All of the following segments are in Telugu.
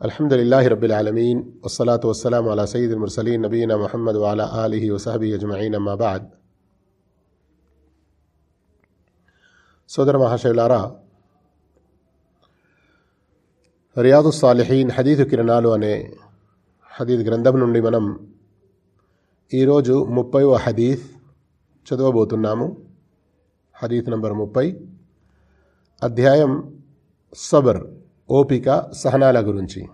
الحمد لله رب العالمين والصلاة والسلام على سيد المرسلين نبينا محمد وعلى آله وصحبه أجمعين أما بعد సోదర మహాశయులారా రియాదు సాలిహీన్ హదీదు కిరణాలు అనే హదీద్ గ్రంథం నుండి మనం ఈరోజు ముప్పైవ హదీత్ చదవబోతున్నాము హదీత్ నంబర్ ముప్పై అధ్యాయం సబర్ ఓపిక సహనాల గురించి.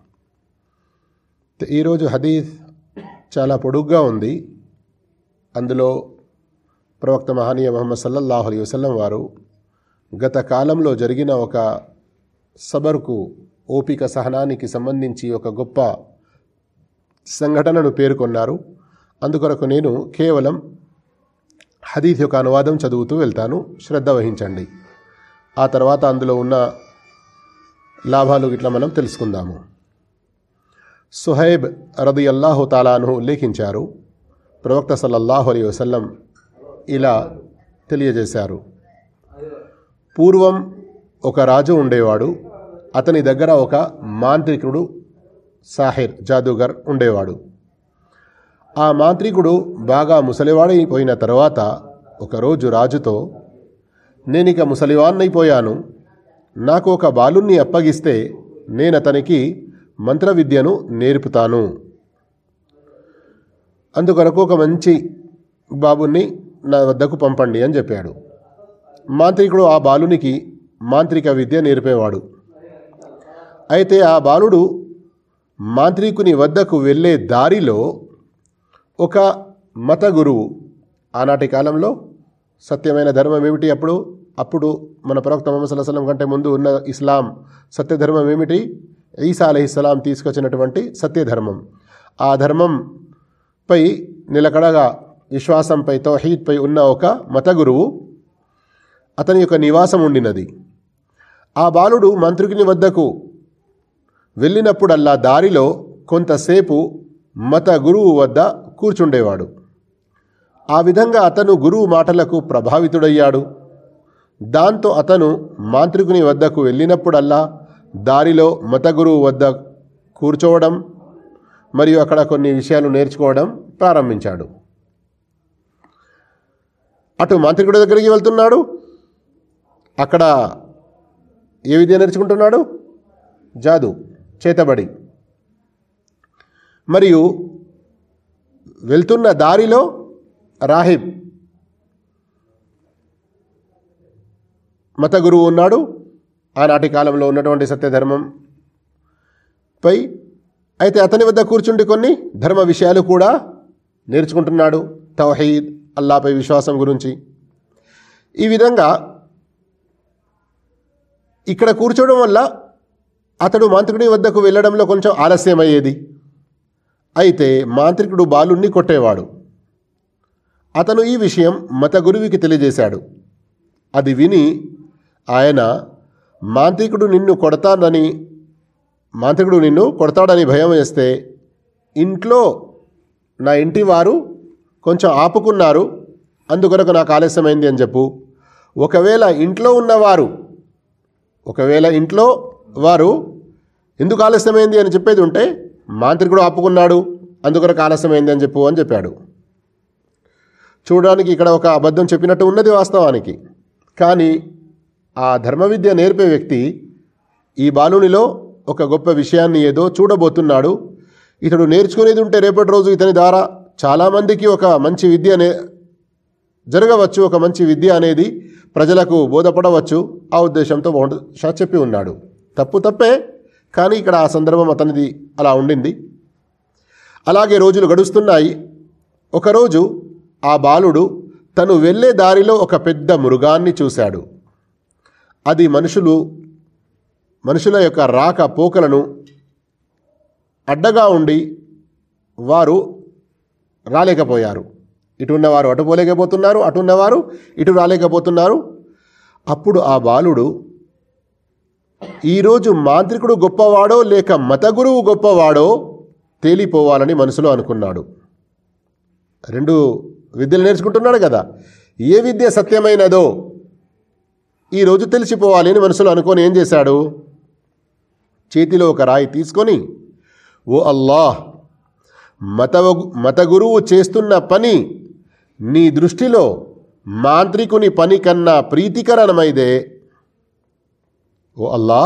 ఈరోజు హదీఫ్ చాలా పొడుగ్గా ఉంది. అందులో ప్రవక్త మహనీయ మహమ్మద్ సల్లల్లాహు అలీ వసల్లం వారు గత కాలంలో జరిగిన ఒక సబర్కు ఓపిక సహనానికి సంబంధించి ఒక గొప్ప సంఘటనను పేర్కొన్నారు. అందుకొరకు నేను కేవలం హదీఫ్ యొక్క అనువాదం చదువుతూ వెళ్తాను. శ్రద్ధ వహించండి. ఆ తర్వాత అందులో ఉన్న లాభాలు ఇట్లా మనం తెలుసుకుందాము. సుహైబ్ రది అల్లాహు తాలాను ఉల్లేఖించారు. ప్రవక్త సల్లల్లాహు అలీ వసల్లం ఇలా తెలియజేశారు. పూర్వం ఒక రాజు ఉండేవాడు అతని దగ్గర ఒక మాంత్రికుడు సాహిర్ జాదూగర్ ఉండేవాడు. ఆ మాంత్రికుడు బాగా ముసలివాడైపోయిన తర్వాత ఒకరోజు రాజుతో నేనిక ముసలివాన్నైపోయాను నాకు ఒక బాలుణ్ణి అప్పగిస్తే నేను అతనికి మంత్ర విద్యను నేర్పుతాను. అందుకొరకు ఒక మంచి బాబుని నా వద్దకు పంపండి అని చెప్పాడు. మాంత్రికుడు ఆ బాలునికి మాంత్రిక విద్య నేర్పేవాడు. అయితే ఆ బాలుడు మాంత్రికుని వద్దకు వెళ్ళే దారిలో ఒక మత గురువు. ఆనాటి కాలంలో సత్యమైన ధర్మం ఏమిటి అప్పుడు? అప్పుడు మన ప్రవక్త మొహమ్మద్ సల్లాహం కంటే ముందు ఉన్న ఇస్లాం సత్యధర్మం ఏమిటి? ఈసా అలహిస్లాం తీసుకొచ్చినటువంటి సత్యధర్మం. ఆ ధర్మంపై నిలకడగా విశ్వాసంపై తౌహీద్పై ఉన్న ఒక మత గురువు అతని యొక్క నివాసం ఉండినది. ఆ బాలుడు మంత్రికుని వద్దకు వెళ్ళినప్పుడల్లా దారిలో కొంతసేపు మత గురువు వద్ద కూర్చుండేవాడు. ఆ విధంగా అతను గురువు మాటలకు ప్రభావితుడయ్యాడు. దాంతో అతను మాంత్రికుని వద్దకు వెళ్ళినప్పుడల్లా దారిలో మతగురువు వద్ద కూర్చోవడం మరియు అక్కడ కొన్ని విషయాలు నేర్చుకోవడం ప్రారంభించాడు. అటు మాంత్రికుడి దగ్గరికి వెళ్తున్నాడు. అక్కడ ఏ విద్య నేర్చుకుంటున్నాడు? జాదు చేతబడి. మరియు వెళ్తున్న దారిలో రాహిబ్ మత గురువు ఉన్నాడు. ఆనాటి కాలంలో ఉన్నటువంటి సత్యధర్మం పై అయితే అతని వద్ద కూర్చుండి కొన్ని ధర్మ విషయాలు కూడా నేర్చుకుంటున్నాడు. తవహీద్ అల్లాపై విశ్వాసం గురించి. ఈ విధంగా ఇక్కడ కూర్చోవడం వల్ల అతడు మాంత్రికుడి వద్దకు వెళ్ళడంలో కొంచెం ఆలస్యమయ్యేది. అయితే మాంత్రికుడు బాలుణ్ణి కొట్టేవాడు. అతను ఈ విషయం మత గురువికి తెలియజేశాడు. అది విని ఆయన మాంత్రికుడు నిన్ను కొడతానని మాంత్రికుడు నిన్ను కొడతాడని భయం వేస్తే ఇంట్లో నా ఇంటి వారు కొంచెం ఆపుకున్నారు. అందుకొరకు నాకు ఆలస్యమైంది అని చెప్పు. ఒకవేళ ఇంట్లో ఉన్నవారు ఒకవేళ ఇంట్లో వారు ఎందుకు ఆలస్యమైంది అని చెప్పేది ఉంటే మాంత్రికుడు ఆపుకున్నాడు. అందుకొరకు ఆలస్యమైంది అని చెప్పు అని చెప్పాడు. చూడడానికి ఇక్కడ ఒక అబద్ధం చెప్పినట్టు ఉన్నది వాస్తవానికి. కానీ ఆ ధర్మ విద్య నేర్పే వ్యక్తి ఈ బాలునిలో ఒక గొప్ప విషయాన్ని ఏదో చూడబోతున్నాడు. ఇతడు నేర్చుకునేది ఉంటే రేపటి రోజు ఇతని ద్వారా చాలామందికి ఒక మంచి విద్య జరగవచ్చు. ఒక మంచి విద్య అనేది ప్రజలకు బోధపడవచ్చు. ఆ ఉద్దేశంతో షా చెప్పి ఉన్నాడు. తప్పు తప్పే కానీ ఇక్కడ ఆ సందర్భం అతనిది అలా ఉండింది. అలాగే రోజులు గడుస్తున్నాయి. ఒకరోజు ఆ బాలుడు తను వెళ్ళే దారిలో ఒక పెద్ద మృగాన్ని చూశాడు. అది మనుషులు మనుషుల యొక్క రాక పోకలను అడ్డగా ఉండి వారు రాలేకపోయారు. ఇటు ఉన్నవారు అటు పోలేకపోతున్నారు అటు ఉన్నవారు ఇటు రాలేకపోతున్నారు. అప్పుడు ఆ బాలుడు ఈరోజు మాంత్రికుడు గొప్పవాడో లేక మత గురువు గొప్పవాడో తేలిపోవాలని మనసులో అనుకున్నాడు. రెండు విద్యలు నేర్చుకుంటున్నాడు కదా. ఏ విద్య సత్యమైనదో ఈరోజు తెలిసిపోవాలి అని మనసులో అనుకొని ఏం చేశాడు? చేతిలో ఒక రాయి తీసుకొని ఓ అల్లాహ్ మత మత గురువు చేస్తున్న పని నీ దృష్టిలో మాంత్రికుని పని కన్నా ప్రీతికరణమైదే. ఓ అల్లా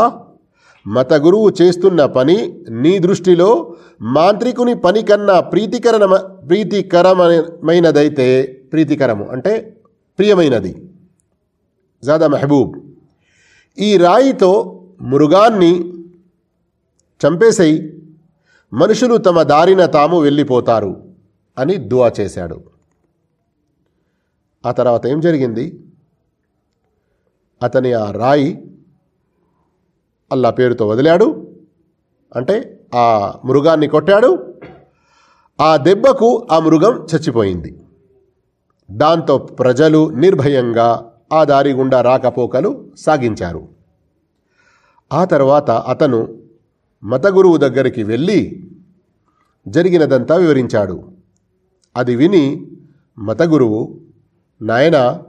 మత గురువు చేస్తున్న పని నీ దృష్టిలో మాంత్రికుని పని కన్నా ప్రీతికరణ ప్రీతికరమైనదైతే ప్రీతికరము అంటే ప్రియమైనది. జాదా మెహబూబ్. ఈ రాయితో మృగాన్ని చంపేసై మనుషులు తమ దారిన తాము వెళ్ళిపోతారు అని దువా చేశాడు. ఆ తర్వాత ఏం జరిగింది? అతని ఆ రాయి అల్లా పేరుతో వదిలాడు. అంటే ఆ మృగాన్ని కొట్టాడు. ఆ దెబ్బకు ఆ మృగం చచ్చిపోయింది. దాంతో ప్రజలు నిర్భయంగా ఆ దారి గుండా రాకపోకలు సాగించారు. ఆ తర్వాత అతను మతగురువు దగ్గరికి వెళ్ళి జరిగినదంతా వివరించాడు. అది విని మతగురువు నాయన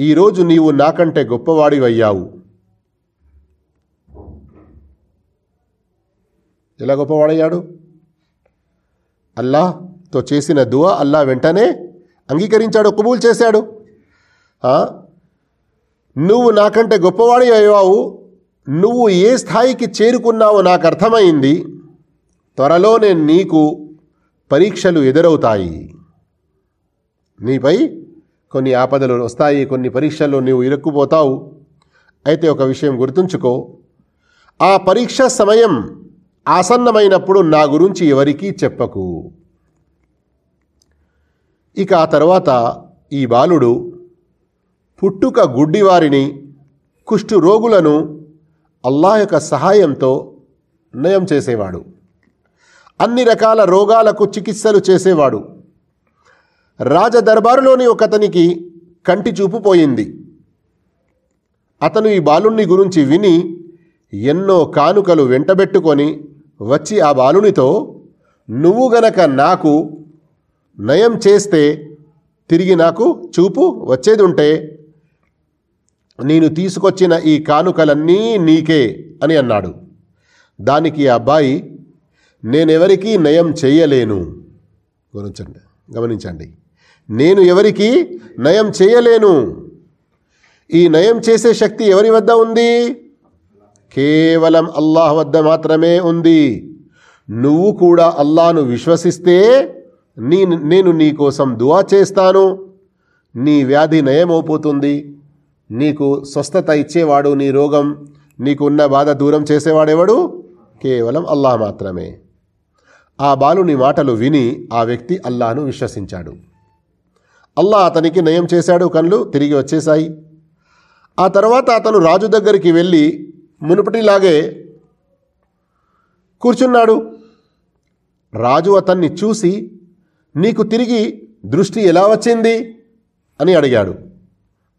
ఈరోజు నీవు నాకంటే గొప్పవాడివయ్యావు ఎలా గొప్పవాడయ్యాడు? అల్లాహ్తో చేసిన దువా అల్లా వెంటనే అంగీకరించాడు కబూల్ చేశాడు. నువ్వు నాకంటే గొప్పవాడి అయ్యావు. నువ్వు ఏ స్థాయికి చేరుకున్నావో నాకు అర్థమైంది. త్వరలోనే నీకు పరీక్షలు ఎదురవుతాయి. నీపై కొన్ని ఆపదలు వస్తాయి కొన్ని పరీక్షల్లో నీవు ఇరుక్కుపోతావు. అయితే ఒక విషయం గుర్తుంచుకో. ఆ పరీక్ష సమయం ఆసన్నమైనప్పుడు నా గురించి ఎవరికీ చెప్పకు. ఇక ఆ తర్వాత ఈ బాలుడు పుట్టుక గుడ్డివారిని కుష్టు రోగులను అల్లాహ్ యొక్క సహాయంతో నయం చేసేవాడు. అన్ని రకాల రోగాలకు చికిత్సలు చేసేవాడు. రాజదర్బారులోని ఒకతనికి కంటి చూపు పోయింది. అతను ఈ బాలుణ్ణి గురించి విని ఎన్నో కానుకలు వెంటబెట్టుకొని వచ్చి ఆ బాలునితో నువ్వు గనక నాకు నయం చేస్తే తిరిగి నాకు చూపు వచ్చేది ఉంటే నేను తీసుకొచ్చిన ఈ కానుకలన్నీ నీకే అని అన్నాడు. దానికి ఆ అబ్బాయి నేనెవరికీ నయం చేయలేను. గమనించండి గమనించండి. నేను ఎవరికి నయం చేయలేను. ఈ నయం చేసే శక్తి ఎవరి వద్ద ఉంది? కేవలం అల్లాహ్ వద్ద మాత్రమే ఉంది. నువ్వు కూడా అల్లాను విశ్వసిస్తే నీ నేను నీ కోసం దువా చేస్తాను. నీ వ్యాధి నయమవుపోతుంది నీకు స్వస్థత ఇచ్చేవాడు నీ రోగం నీకున్న బాధ దూరం చేసేవాడెవడు? కేవలం అల్లాహ్ మాత్రమే. ఆ బాలుని మాటలు విని ఆ వ్యక్తి అల్లాను విశ్వసించాడు. అల్లా అతనికి నయం చేశాడు కళ్ళు తిరిగి వచ్చేశాయి. ఆ తర్వాత అతను రాజు దగ్గరికి వెళ్ళి మునుపటిలాగే కూర్చున్నాడు. రాజు అతన్ని చూసి నీకు తిరిగి దృష్టి ఎలా వచ్చింది? అని అడిగాడు.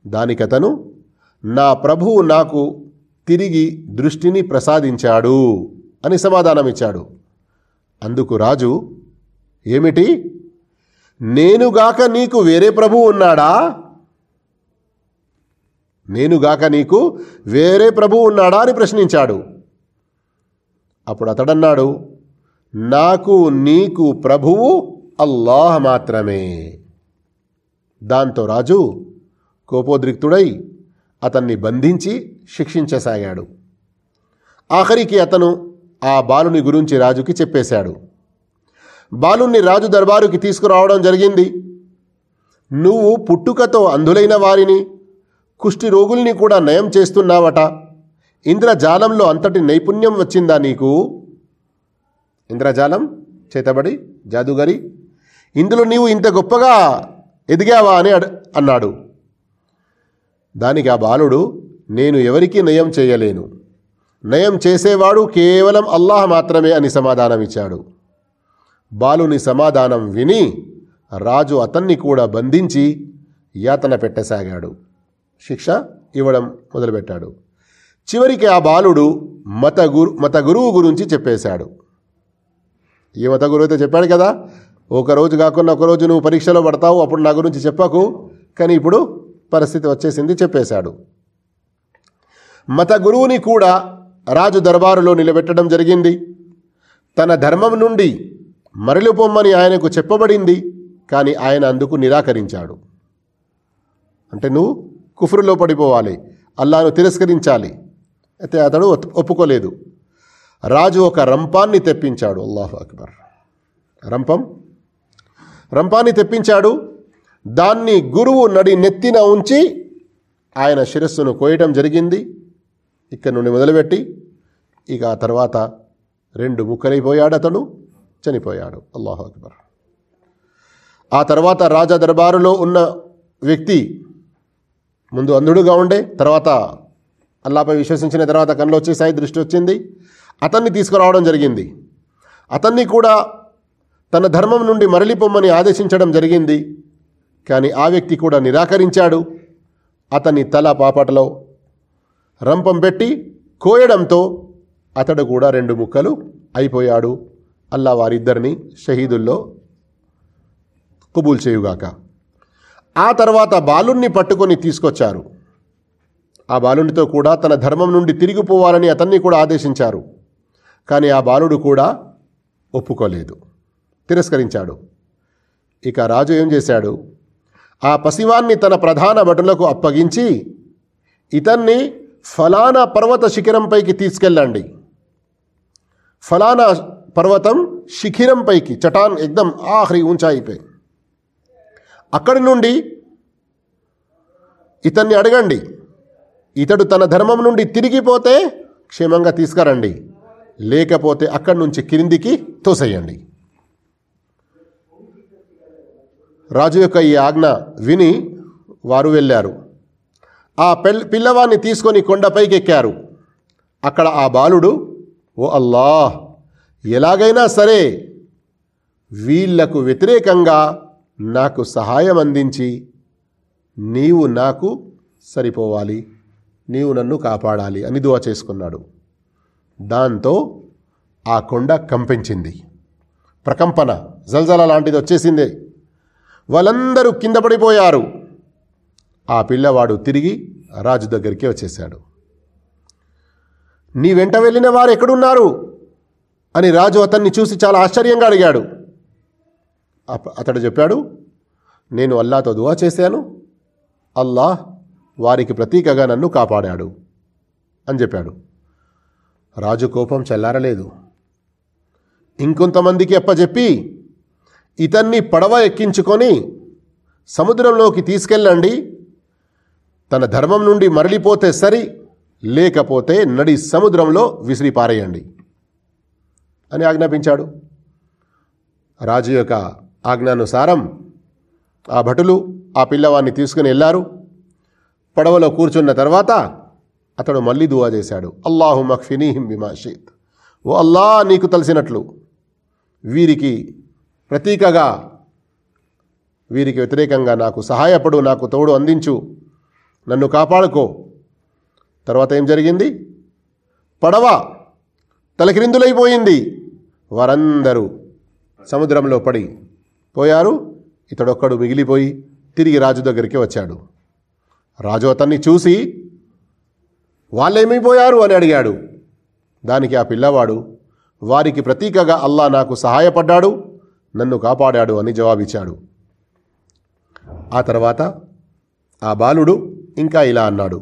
దానికతను నా ప్రభువు నాకు తిరిగి దృష్టిని ప్రసాదించాడు అని సమాధానమిచ్చాడు. అందుకు రాజు ఏమిటి? నేనుగాక నీకు వేరే ప్రభువు ఉన్నాడా? నేనుగాక నీకు వేరే ప్రభువు ఉన్నాడా? అని ప్రశ్నించాడు. అప్పుడు అతడన్నాడు నాకు నీకు ప్రభువు అల్లాహ్ మాత్రమే. దాంతో రాజు కోపోద్రిక్తుడై అతన్ని బంధించి శిక్షించసాగాడు. ఆఖరికి అతను ఆ బాలుని గురించి రాజుకి చెప్పేశాడు. బాలుణ్ణి రాజు దర్బారుకి తీసుకురావడం జరిగింది. నువ్వు పుట్టుకతో అంధులైన వారిని కుష్టి రోగుల్ని కూడా నయం చేస్తున్నావట. ఇంద్రజాలంలో అంతటి నైపుణ్యం వచ్చిందా నీకు? ఇంద్రజాలం చేతబడి జాదుగరి ఇందులో నీవు ఇంత గొప్పగా ఎదిగావా అని అన్నాడు. దానికి ఆ బాలుడు నేను ఎవరికీ నయం చేయలేను. నయం చేసేవాడు కేవలం అల్లాహ్ మాత్రమే అని సమాధానమిచ్చాడు. బాలుని సమాధానం విని రాజు అతన్ని కూడా బంధించి యాతన పెట్టసాగాడు. శిక్ష ఇవ్వడం మొదలుపెట్టాడు. చివరికి ఆ బాలుడు మత గురు మత గురువు గురించి చెప్పేశాడు. ఈ మత గురువు అయితే చెప్పాడు కదా ఒకరోజు కాకుండా ఒక రోజు నువ్వు పరీక్షలో పడతావు అప్పుడు నా గురించి చెప్పకు. కానీ ఇప్పుడు పరిస్థితి వచ్చేసింది చెప్పేశాడు. మత గురువుని కూడా రాజు దర్బారులో నిలబెట్టడం జరిగింది. తన ధర్మం నుండి మరలిపోమ్మని ఆయనకు చెప్పబడింది కానీ ఆయన అందుకు నిరాకరించాడు. అంటే నువ్వు కుఫ్రులో పడిపోవాలి అల్లాను తిరస్కరించాలి. అయితే అతడు ఒప్పుకోలేదు. రాజు ఒక రంపాన్ని తెప్పించాడు. అల్లాహు అక్బర్. రంపం? రంపాన్ని తెప్పించాడు. దాన్ని గురువు నడి నెత్తిన ఉంచి ఆయన శిరస్సును కోయటం జరిగింది. ఇక్కడ నుండి మొదలుపెట్టి ఇక ఆ తర్వాత రెండు ముక్కలైపోయాడు అతడు చనిపోయాడు. అల్లాహు అక్బర్. ఆ తర్వాత రాజా దర్బారులో ఉన్న వ్యక్తి ముందు అంధుడుగా ఉండే తర్వాత అల్లాపై విశ్వసించిన తర్వాత కళ్ళు వచ్చి సాయి దృష్టి వచ్చింది. అతన్ని తీసుకురావడం జరిగింది. అతన్ని కూడా తన ధర్మం నుండి మరలిపోమ్మని ఆదేశించడం జరిగింది. కానీ ఆ వ్యక్తి కూడా నిరాకరించాడు. అతని తల పాపటలో రంపం పెట్టి కోయడంతో అతడు కూడా రెండు ముక్కలు అయిపోయాడు. అల్లా వారిద్దరిని షహీదుల్లో కబూల్ చేయుగాక. ఆ తర్వాత బాలుణ్ణి పట్టుకొని తీసుకొచ్చారు. ఆ బాలునితో కూడా తన ధర్మం నుండి తిరిగిపోవాలని అతన్ని కూడా ఆదేశించారు. కానీ ఆ బాలుడు కూడా ఒప్పుకోలేదు. తిరస్కరించాడు. ఇక రాజు ఏం చేశాడు? ఆ పసివాన్ని తన ప్రధాన భటులకు అప్పగించి ఇతన్ని ఫలానా పర్వత శిఖిరంపైకి తీసుకెళ్ళండి. ఫలానా పర్వతం శిఖిరంపైకి చటాన్ ఎక్దం ఆఖరి ఉంచాయిపోయి అక్కడి నుండి ఇతన్ని అడగండి. ఇతడు తన ధర్మం నుండి తిరిగిపోతే క్షేమంగా తీసుకురండి. లేకపోతే అక్కడి నుంచి క్రిందికి తోసేయండి. రాజు యొక్క ఈ ఆజ్ఞ విని వారు వెళ్ళారు. ఆ పెల్ పిల్లవాన్ని తీసుకొని కొండపైకి ఎక్కారు అక్కడ ఆ బాలుడు ఓ అల్లాహ్ ఎలాగైనా సరే వీళ్ళకు వ్యతిరేకంగా నాకు సహాయం అందించి నీవు నాకు సరిపోవాలి నీవు నన్ను కాపాడాలి అని దువా చేసుకున్నాడు. దాంతో ఆ కొండ కంపించింది. ప్రకంపన జల్జల లాంటిది వచ్చేసిందే. వాళ్ళందరూ కింద పడిపోయారు. ఆ పిల్లవాడు తిరిగి రాజు దగ్గరికి వచ్చేశాడు. నీ వెంట వెళ్ళిన వారు ఎక్కడున్నారు? అని రాజు అతన్ని చూసి చాలా ఆశ్చర్యంగా అడిగాడు. అతడు చెప్పాడు నేను అల్లాతో దువా చేశాను. అల్లాహ్ వారికి ప్రతీకగా నన్ను కాపాడాడు. అని చెప్పాడు. రాజు కోపం చల్లారలేదు. ఇంకొంతమందికి అప్పచెప్పి ఇతన్ని పడవ ఎక్కించుకొని సముద్రంలోకి తీసుకెళ్ళండి. తన ధర్మం నుండి మరలిపోతే సరి లేకపోతే నడి సముద్రంలో విసిరి పారేయండి అని ఆజ్ఞాపించాడు. రాజు యొక్క ఆజ్ఞానుసారం ఆ భటులు ఆ పిల్లవాన్ని తీసుకుని వెళ్ళారు. పడవలో కూర్చున్న తర్వాత అతడు మళ్ళీ దువా చేశాడు. అల్లాహు మక్ఫినీహిం బిమాషీత్ ఓ అల్లా నీకు తెలిసినట్లు. వీరికి ప్రతీకగా వీరికి వ్యతిరేకంగా నాకు సహాయపడు నాకు తోడు అందించు. నన్ను కాపాడుకో. తర్వాత ఏం జరిగింది? పడవ తలకిరిందులైపోయింది. వారందరూ సముద్రంలో పడి పోయారు. ఇతడొక్కడు మిగిలిపోయి తిరిగి రాజు దగ్గరికి వచ్చాడు. రాజు అతన్ని చూసి వాళ్ళేమైపోయారు? అని అడిగాడు. దానికి ఆ పిల్లవాడు వారికి ప్రతీకగా అల్లా నాకు సహాయపడ్డాడు. నన్ను కాపాడాడు అని జవాబిచ్చాడు. ఆ తర్వాత ఆ బాలుడు ఇంకా ఇలా అన్నాడు.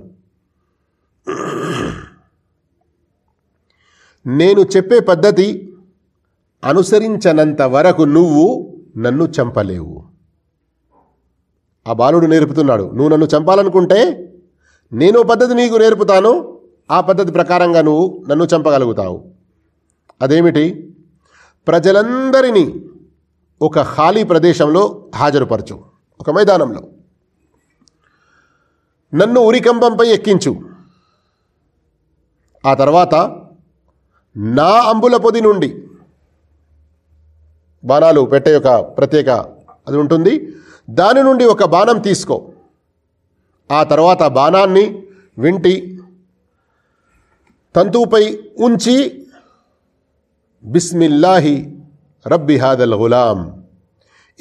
నేను చెప్పే పద్ధతి అనుసరించనంత వరకు నువ్వు నన్ను చంపలేవు. ఆ బాలుడు నేర్పుతున్నాడు నువ్వు నన్ను చంపాలనుకుంటే నేను ఓ పద్ధతి నీకు నేర్పుతాను ఆ పద్ధతి ప్రకారంగా నువ్వు నన్ను చంపగలుగుతావు. అదేమిటి? ప్రజలందరినీ ఒక ఖాళీ ప్రదేశంలో హాజరుపరచు ఒక మైదానంలో. నన్ను ఉరికంబంపై ఎక్కించు. ఆ తర్వాత నా అంబుల పొది నుండి బాణాలు పెట్టే ఒక ప్రత్యేక అది ఉంటుంది. దాని నుండి ఒక బాణం తీసుకో. ఆ తర్వాత బాణాన్ని వింటి తంతువుపై ఉంచి బిస్మిల్లాహి రబ్బి హాదల్ గులాం.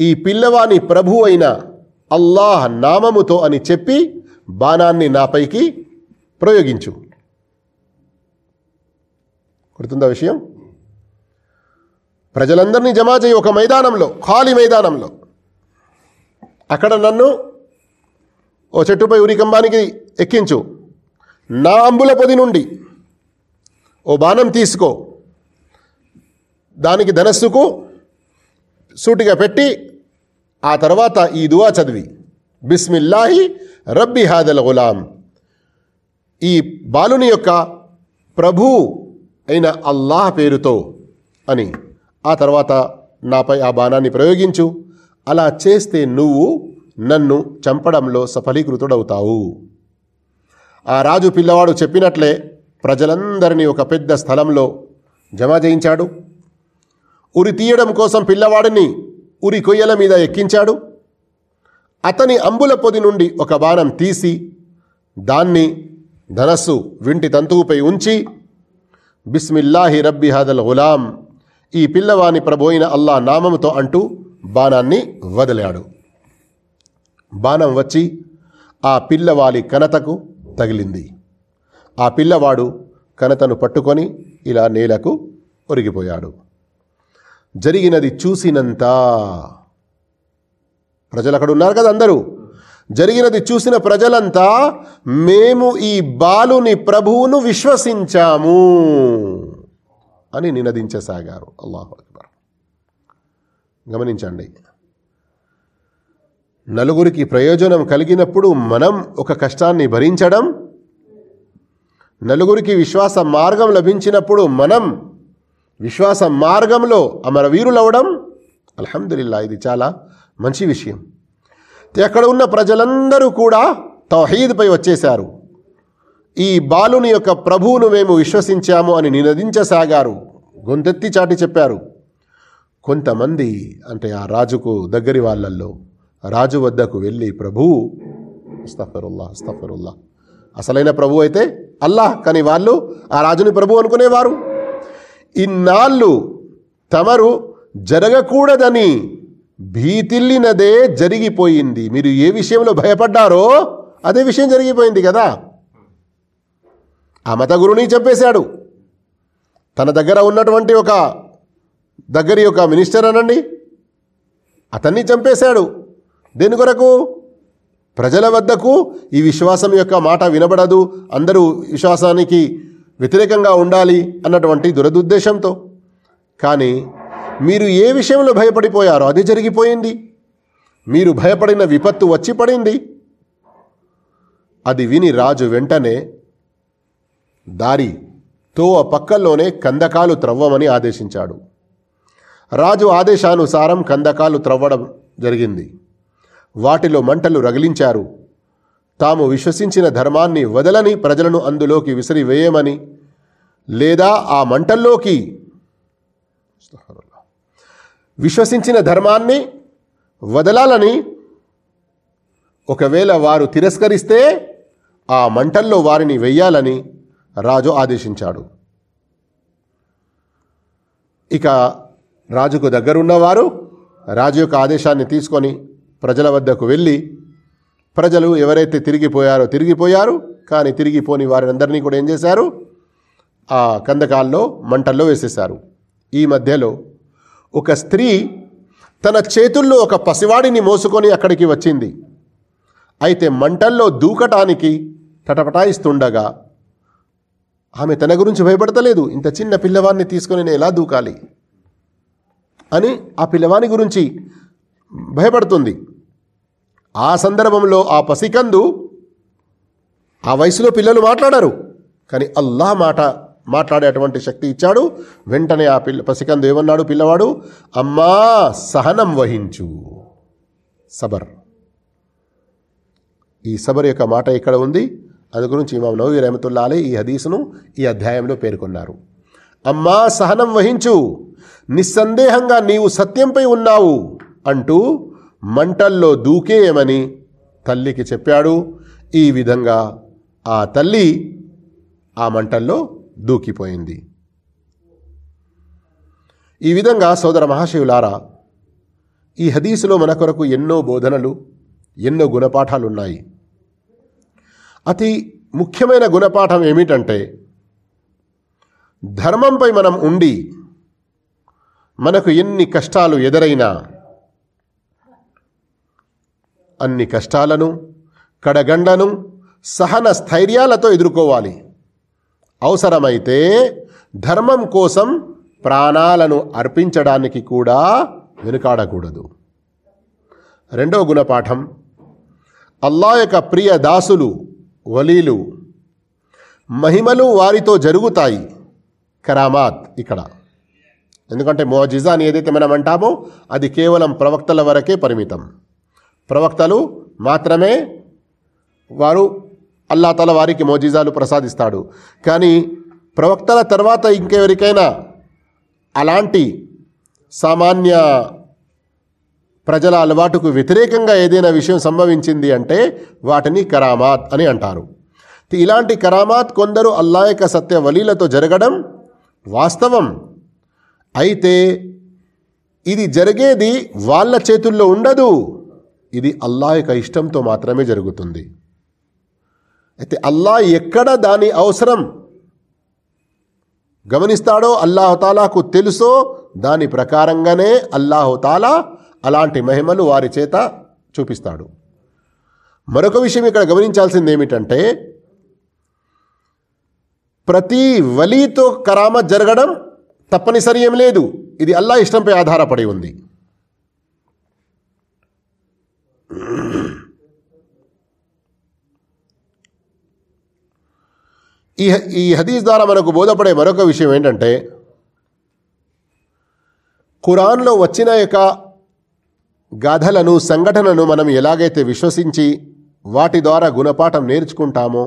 ఈ పిల్లవాని ప్రభు అయిన అల్లాహ్ నామముతో అని చెప్పి బాణాన్ని నాపైకి ప్రయోగించు. గుర్తుందా విషయం? ప్రజలందరినీ జమా చేయి ఒక మైదానంలో ఖాళీ మైదానంలో. అక్కడ నన్ను ఓ చెట్టుపై ఉరికంబానికి ఎక్కించు. నా అంబుల పొది నుండి ఓ బాణం తీసుకో. దానికి ధనస్సుకు సూటిగా పెట్టి ఆ తర్వాత ఈ దువా చదివి. బిస్మిల్లాహి రబ్బి హాదల్ గులాం. ఈ బాలుని యొక్క ప్రభు అయిన అల్లాహ్ పేరుతో అని. ఆ తర్వాత నాపై ఆ బాణాన్ని ప్రయోగించు. అలా చేస్తే నువ్వు నన్ను చంపడంలో సఫలీకృతుడవుతావు. ఆ రాజు పిల్లవాడు చెప్పినట్లే ప్రజలందరినీ ఒక పెద్ద స్థలంలో జమ చేయించాడు. ఉరి తీయడం కోసం పిల్లవాడిని ఉరి కొయ్యల మీద ఎక్కించాడు. అతని అంబుల పొది నుండి ఒక బాణం తీసి దాన్ని ధనస్సు వింటి తంతువుపై ఉంచి బిస్మిల్లాహి రబ్బి హదల్ గులాం ఈ పిల్లవాని ప్రభోయిన అల్లా నామముతో అంటూ బాణాన్ని వదిలాడు. బాణం వచ్చి ఆ పిల్లవాడి కనతకు తగిలింది. ఆ పిల్లవాడు కనతను పట్టుకొని ఇలా నేలకు ఒరిగిపోయాడు. జరిగినది చూసినంత. ప్రజలు అక్కడ ఉన్నారు కదా అందరూ. జరిగినది చూసిన ప్రజలంతా మేము ఈ బాలుని ప్రభువును విశ్వసించాము అని నినదించసాగారు. అల్లాహు అక్బర్. గమనించండి. నలుగురికి ప్రయోజనం కలిగినప్పుడు మనం ఒక కష్టాన్ని భరించడం నలుగురికి విశ్వాస మార్గం లభించినప్పుడు మనం విశ్వాస మార్గంలో అమరవీరులవడం అల్హమ్దుల్లా ఇది చాలా మంచి విషయం. అక్కడ ఉన్న ప్రజలందరూ కూడా తౌహీద్పై వచ్చేశారు. ఈ బాలుని యొక్క ప్రభువును మేము విశ్వసించాము అని నినదించసాగారు. గొంతెత్తి చాటి చెప్పారు. కొంతమంది అంటే ఆ రాజుకు దగ్గరి వాళ్ళల్లో రాజు వద్దకు వెళ్ళి ప్రభువు అస్తఫరుల్లా అస్తఫరుల్లా. అసలైన ప్రభు అయితే అల్లాహ్ కానీ వాళ్ళు ఆ రాజుని ప్రభు అనుకునేవారు. ఇన్నాళ్ళు తమరు జరగకూడదని భీతిల్లినదే జరిగిపోయింది. మీరు ఏ విషయంలో భయపడ్డారో అదే విషయం జరిగిపోయింది కదా. ఆ మత గురుని చంపేశాడు. తన దగ్గర ఉన్నటువంటి ఒక దగ్గరి ఒక మినిస్టర్ అనండి అతన్ని చంపేశాడు. దేని కొరకు? ప్రజల వద్దకు ఈ విశ్వాసం యొక్క మాట వినబడదు. అందరూ విశ్వాసానికి వ్యతిరేకంగా ఉండాలి అన్నటువంటి దురదుద్దేశంతో. కానీ మీరు ఏ విషయంలో భయపడిపోయారో అది జరిగిపోయింది. మీరు భయపడిన విపత్తు వచ్చి పడింది. అది విని రాజు వెంటనే దారి తోవ పక్కల్లోనే కందకాలు త్రవ్వమని ఆదేశించాడు. రాజు ఆదేశానుసారం కందకాలు త్రవ్వడం జరిగింది. వాటిలో మంటలు రగిలించారు. తాము విశ్వసించిన ధర్మాన్ని వదలని ప్రజలను అందులోకి విసిరివేయమని లేదా ఆ మంటల్లోకి విశ్వసించిన ధర్మాన్ని వదలాలని ఒకవేళ వారు తిరస్కరిస్తే ఆ మంటల్లో వారిని వెయ్యాలని రాజు ఆదేశించాడు. ఇక రాజుకు దగ్గరున్నవారు రాజు యొక్క ఆదేశాన్ని తీసుకొని ప్రజల వద్దకు వెళ్ళి ప్రజలు ఎవరైతే తిరిగిపోయారో తిరిగిపోయారు కానీ తిరిగిపోని వారందరినీ కూడా ఏం చేశారు? ఆ కందకాల్లో మంటల్లో వేసేశారు. ఈ మధ్యలో ఒక స్త్రీ తన చేతుల్లో ఒక పసివాడిని మోసుకొని అక్కడికి వచ్చింది. అయితే మంటల్లో దూకటానికి తటపటాయిస్తుండగా ఆమె తన గురించి భయపడతలేదు. ఇంత చిన్న పిల్లవాడిని తీసుకొని నేను ఎలా దూకాలి? అని ఆ పిల్లవాని గురించి భయపడుతుంది. ఆ సందర్భంలో ఆ పసికందు ఆ వయసులో పిల్లలు మాట్లాడరు. కానీ అల్లాహ్ మాట మాట్లాడేటువంటి శక్తి ఇచ్చాడు. వెంటనే ఆ పిల్ల పసికందు ఏమన్నాడు పిల్లవాడు? అమ్మా సహనం వహించు. సబర్. ఈ సబర్ యొక్క మాట ఇక్కడ ఉంది. అందు గురించి ఇమాం నవీ రహమతుల్లా అలీ ఈ హదీసును ఈ అధ్యాయంలో పేర్కొన్నారు. అమ్మా సహనం వహించు. నిస్సందేహంగా నీవు సత్యంపై ఉన్నావు అంటూ మంటల్లో దూకేయమని తల్లికి చెప్పాడు. ఈ విధంగా ఆ తల్లి ఆ మంటల్లో దూకిపోయింది. ఈ విధంగా సోదర మహాశివులారా ఈ హదీసులో మన కొరకు ఎన్నో బోధనలు ఎన్నో గుణపాఠాలు ఉన్నాయి అతి ముఖ్యమైన గుణపాఠం ఏమిటంటే ధర్మంపై మనం ఉండి మనకు ఎన్ని కష్టాలు ఎదురైనా అన్ని కష్టాలను కడగండను సహన స్థైర్యాలతో ఎదుర్కోవాలి. అవసరమైతే ధర్మం కోసం ప్రాణాలను అర్పించడానికి కూడా వెనుకాడకూడదు. రెండవ గుణపాఠం అల్లా యొక్క ప్రియ దాసులు వలీలు మహిమలు వారితో జరుగుతాయి. కరామాత్ ఇక్కడ. ఎందుకంటే మోజిజా అని ఏదైతే మనం అంటామో అది కేవలం ప్రవక్తల వరకే పరిమితం. ప్రవక్తలు మాత్రమే వారు అల్లాతల వారికి మోజీజాలు ప్రసాదిస్తాడు. కానీ ప్రవక్తల తర్వాత ఇంకెవరికైనా అలాంటి సామాన్య ప్రజల అలవాటుకు వ్యతిరేకంగా ఏదైనా విషయం సంభవించింది అంటే వాటిని కరామాత్ అని అంటారు. ఇలాంటి కరామాత్ కొందరు అల్లా యొక్క సత్య వలీలతో జరగడం వాస్తవం. అయితే ఇది జరిగేది వాళ్ళ చేతుల్లో ఉండదు. ఇది అల్లా యొక్క ఇష్టంతో మాత్రమే జరుగుతుంది. అయితే అల్లా ఎక్కడ దాని అవసరం? గమనిస్తాడో అల్లాహతాలాకు తెలుసో? దాని ప్రకారంగానే అల్లాహతాలా అలాంటి మహిమలు వారి చేత చూపిస్తాడు. మరొక విషయం ఇక్కడ గమనించాల్సింది ఏమిటంటే ప్రతి వలీతో కరామత్ జరగడం తప్పనిసరి ఏం లేదు. ఇది అల్లా ఇష్టంపై ఆధారపడి ఉంది. ఈ ఈ హదీస్ ద్వారా మనకు బోధపడే మరొక విషయం ఏంటంటే ఖురాన్లో వచ్చిన యొక్క గాథలను సంఘటనను మనం ఎలాగైతే విశ్వసించి వాటి ద్వారా గుణపాఠం నేర్చుకుంటామో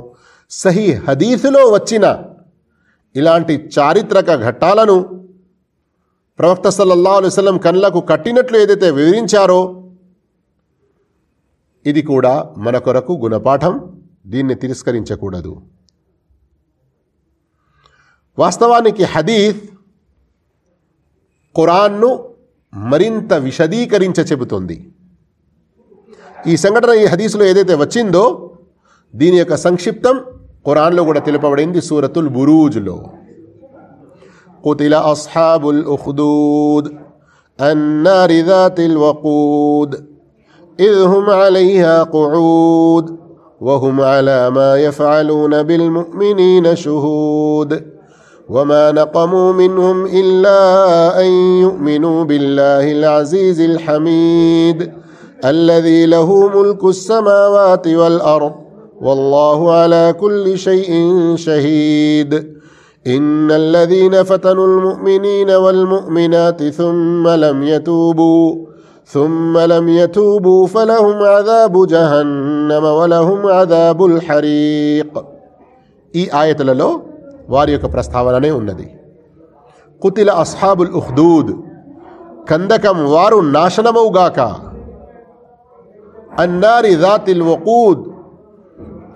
సహీ హదీసులో వచ్చిన ఇలాంటి చారిత్రక ఘట్టాలను ప్రవక్త సల్లల్లా అలుసలం కళ్ళకు కట్టినట్లు ఏదైతే వివరించారో ఇది కూడా మన కొరకు గుణపాఠం దీన్ని తిరస్కరించకూడదు. వాస్తవానికి హదీఫ్ ఖురాన్ను మరింత విశదీకరించ చెబుతుంది ఈ సంఘటన ఈ హదీసులో ఏదైతే వచ్చిందో దీని యొక్క సంక్షిప్తం ఖురాన్లో కూడా తెలుపబడింది సూరతుల్ బురూజ్లో قتل أصحاب الأخدود النار ذات الوقود إذ هم عليها قعود وهم على ما يفعلون بالمؤمنين شهود وما نقموا منهم إلا أن يؤمنوا بالله العزيز الحميد الذي له ملك السماوات والأرض والله على كل شيء شهيد إن الذين فتنوا المؤمنين والمؤمنات ثم لم يتوبوا ثم لم يتوبوا فلهم عذاب جهنم ولهم عذاب الحريق ఈ ఆయతలలో వారి యొక్క ప్రస్తావననే ఉన్నది. కుతిల అస్హాబుల్ ఉహ్దూద్ కందకం వారు నాశనమవుగాక. అన్నారి దాతిల్ వకూద్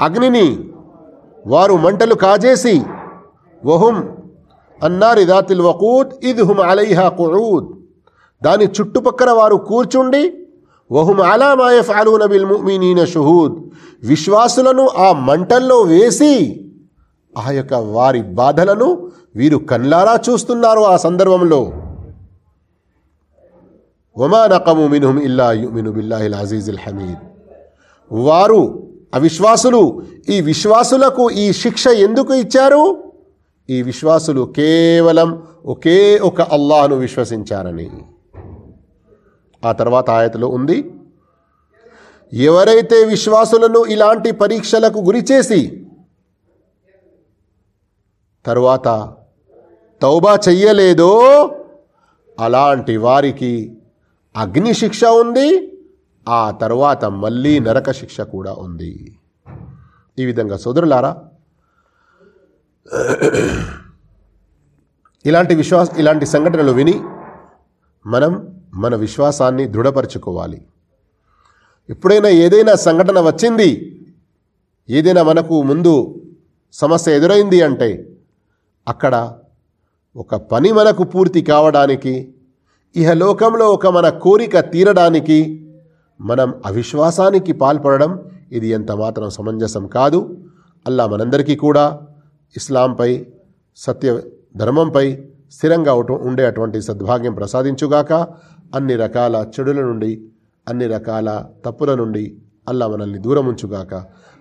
అగ్నిని వారు మంటలు కాజేసి వహుం అన్నారి దాతిల్ వకూద్ ఇదుహుం అలైహా కురూద్ దాని చుట్టుపక్కల వారు కూర్చుండి వహుం అలామాయఫ్ ఫాలూన బిల్ ముమినీన షుహూద్ విశ్వాసులను ఆ మంటల్లో వేసి ఆ యొక్క వారి బాధలను వీరు కన్లారా చూస్తున్నారు ఆ సందర్భంలో. వమా నకము మినుహుం ఇల్లా మిను బిల్లాహిల్ అజీజుల్ హమీద్. వారు అవిశ్వాసులు ఈ విశ్వాసులకు ఈ శిక్ష ఎందుకు ఇచ్చారు? ఈ విశ్వాసులు కేవలం ఒకే ఒక అల్లాహను విశ్వసించారని. ఆ తర్వాత ఆయతలో ఉంది ఎవరైతే విశ్వాసులను ఇలాంటి పరీక్షలకు గురిచేసి తరువాత తౌబా చెయ్యలేదో అలాంటి వారికి అగ్ని శిక్ష ఉంది ఆ తర్వాత మళ్ళీ నరక శిక్ష కూడా ఉంది. ఈ విధంగా సోదరులారా ఇలాంటి విశ్వాస ఇలాంటి సంఘటనలు విని మనం మన విశ్వాసాన్ని దృఢపరచుకోవాలి. ఎప్పుడైనా ఏదైనా సంఘటన వచ్చింది ఏదైనా మనకు ముందు సమస్య ఎదురైంది అంటే అక్కడ ఒక పని మనకు పూర్తి కావడానికి ఇహలోకంలో ఒక మన కోరిక తీరడానికి మనం అవిశ్వాసానికి పాల్పడడం ఇది ఎంత మాత్రం సమంజసం కాదు. అల్లా మనందరికీ కూడా ఇస్లాంపై సత్య ధర్మంపై స్థిరంగా ఉండే అటువంటి సద్భాగ్యం ప్రసాదించుగాక అన్ని రకాల చెడుల నుండి అన్ని రకాల తప్పుల నుండి అల్లా మనల్ని దూరం ఉంచుగాక